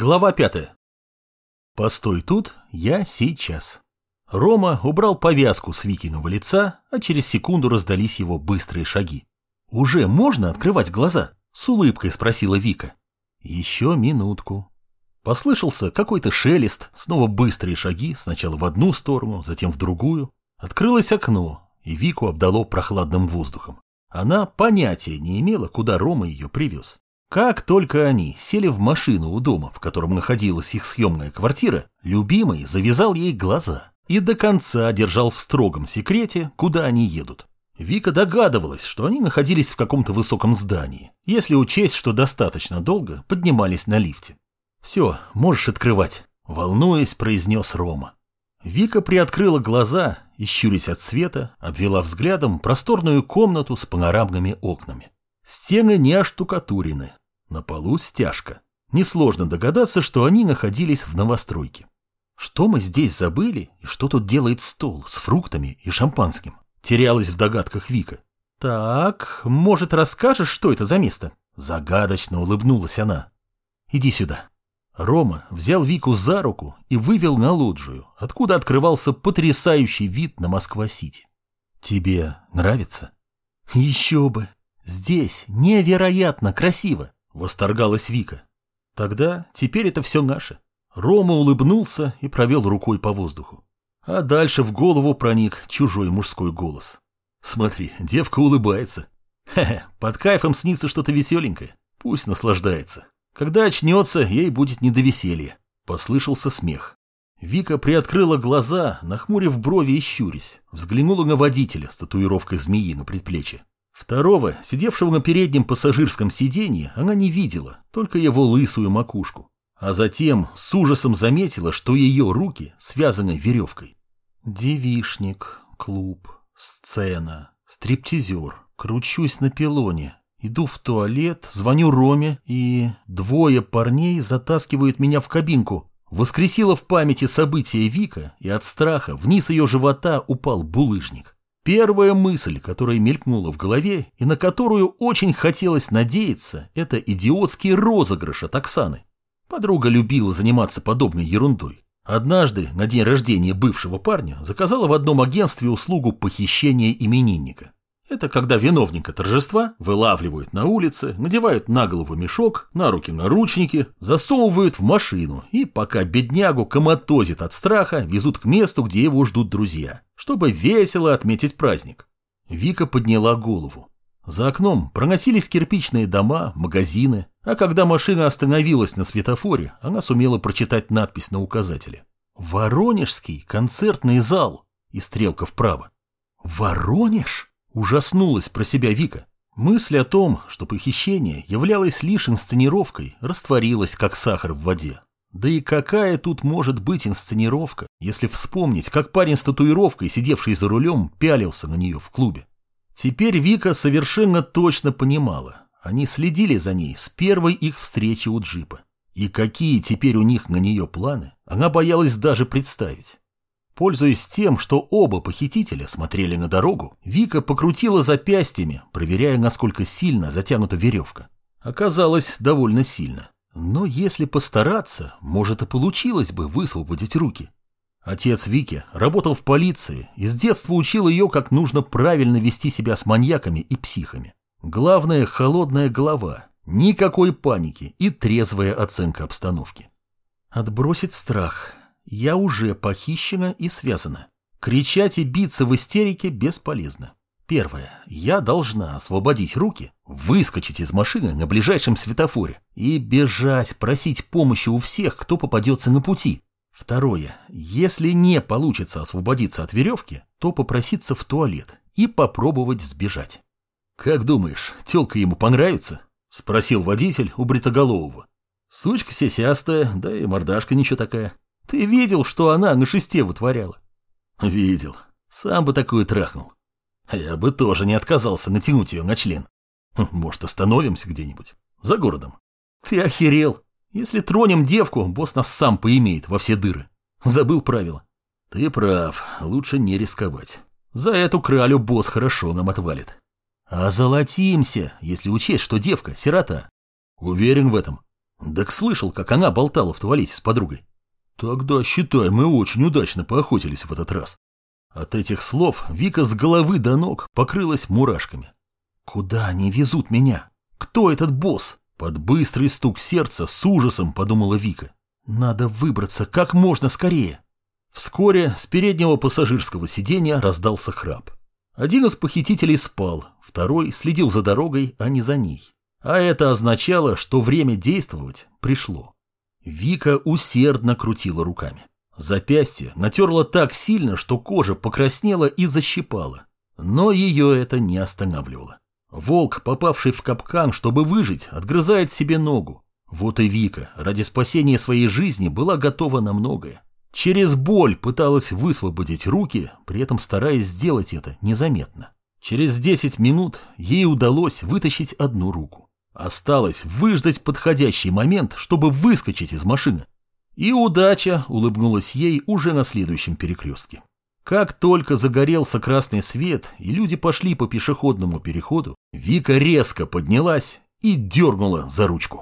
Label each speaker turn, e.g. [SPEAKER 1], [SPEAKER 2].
[SPEAKER 1] Глава пятая. Постой тут, я сейчас. Рома убрал повязку с Викиного лица, а через секунду раздались его быстрые шаги. «Уже можно открывать глаза?» — с улыбкой спросила Вика. «Еще минутку». Послышался какой-то шелест, снова быстрые шаги, сначала в одну сторону, затем в другую. Открылось окно, и Вику обдало прохладным воздухом. Она понятия не имела, куда Рома ее привез. Как только они сели в машину у дома, в котором находилась их съемная квартира, любимый завязал ей глаза и до конца держал в строгом секрете, куда они едут. Вика догадывалась, что они находились в каком-то высоком здании, если учесть, что достаточно долго поднимались на лифте. «Все, можешь открывать», — волнуясь, произнес Рома. Вика приоткрыла глаза и, щурясь от света, обвела взглядом просторную комнату с панорамными окнами. Стены не оштукатурены, на полу стяжка. Несложно догадаться, что они находились в новостройке. Что мы здесь забыли и что тут делает стол с фруктами и шампанским? Терялась в догадках Вика. Так, может, расскажешь, что это за место? Загадочно улыбнулась она. Иди сюда. Рома взял Вику за руку и вывел на лоджию, откуда открывался потрясающий вид на Москва-Сити. Тебе нравится? Еще бы. Здесь невероятно красиво. Восторгалась Вика. Тогда теперь это все наше. Рома улыбнулся и провел рукой по воздуху. А дальше в голову проник чужой мужской голос. Смотри, девка улыбается. Хе-хе, под кайфом снится что-то веселенькое. Пусть наслаждается. Когда очнется, ей будет не до веселья. Послышался смех. Вика приоткрыла глаза, нахмурив брови и щурясь. Взглянула на водителя с татуировкой змеи на предплечье. Второго, сидевшего на переднем пассажирском сиденье, она не видела, только его лысую макушку. А затем с ужасом заметила, что ее руки связаны веревкой. Девишник, клуб, сцена, стриптизер. Кручусь на пилоне. Иду в туалет, звоню Роме, и двое парней затаскивают меня в кабинку. Воскресила в памяти события Вика, и от страха вниз ее живота упал булыжник. Первая мысль, которая мелькнула в голове и на которую очень хотелось надеяться, это идиотский розыгрыш от Оксаны. Подруга любила заниматься подобной ерундой. Однажды, на день рождения бывшего парня, заказала в одном агентстве услугу похищения именинника. Это когда виновника торжества вылавливают на улице, надевают на голову мешок, на руки наручники, засовывают в машину и, пока беднягу коматозит от страха, везут к месту, где его ждут друзья, чтобы весело отметить праздник. Вика подняла голову. За окном проносились кирпичные дома, магазины, а когда машина остановилась на светофоре, она сумела прочитать надпись на указателе. «Воронежский концертный зал» и стрелка вправо. «Воронеж?» Ужаснулась про себя Вика. Мысль о том, что похищение являлось лишь инсценировкой, растворилась, как сахар в воде. Да и какая тут может быть инсценировка, если вспомнить, как парень с татуировкой, сидевший за рулем, пялился на нее в клубе. Теперь Вика совершенно точно понимала. Они следили за ней с первой их встречи у джипа. И какие теперь у них на нее планы, она боялась даже представить. Пользуясь тем, что оба похитителя смотрели на дорогу, Вика покрутила запястьями, проверяя, насколько сильно затянута веревка. Оказалось, довольно сильно. Но если постараться, может и получилось бы высвободить руки. Отец Вики работал в полиции и с детства учил ее, как нужно правильно вести себя с маньяками и психами. Главное – холодная голова, никакой паники и трезвая оценка обстановки. Отбросить страх, я уже похищена и связана. Кричать и биться в истерике бесполезно. Первое. Я должна освободить руки, выскочить из машины на ближайшем светофоре и бежать, просить помощи у всех, кто попадется на пути. Второе. Если не получится освободиться от веревки, то попроситься в туалет и попробовать сбежать. «Как думаешь, тёлка ему понравится?» — спросил водитель у бритоголового. Сучка сисястая, да и мордашка ничего такая. Ты видел, что она на шесте вытворяла? Видел. Сам бы такую трахнул. Я бы тоже не отказался натянуть ее на член. Может, остановимся где-нибудь? За городом. Ты охерел. Если тронем девку, босс нас сам поимеет во все дыры. Забыл правила. Ты прав, лучше не рисковать. За эту кралю босс хорошо нам отвалит. А золотимся, если учесть, что девка – сирота. Уверен в этом. Так слышал, как она болтала в туалете с подругой. Тогда, считай, мы очень удачно поохотились в этот раз. От этих слов Вика с головы до ног покрылась мурашками. Куда они везут меня? Кто этот босс? Под быстрый стук сердца с ужасом подумала Вика. Надо выбраться как можно скорее. Вскоре с переднего пассажирского сиденья раздался храп. Один из похитителей спал, второй следил за дорогой, а не за ней. А это означало, что время действовать пришло. Вика усердно крутила руками. Запястье натерло так сильно, что кожа покраснела и защипала. Но ее это не останавливало. Волк, попавший в капкан, чтобы выжить, отгрызает себе ногу. Вот и Вика ради спасения своей жизни была готова на многое. Через боль пыталась высвободить руки, при этом стараясь сделать это незаметно. Через 10 минут ей удалось вытащить одну руку. Осталось выждать подходящий момент, чтобы выскочить из машины. И удача улыбнулась ей уже на следующем перекрестке. Как только загорелся красный свет и люди пошли по пешеходному переходу, Вика резко поднялась и дернула за ручку.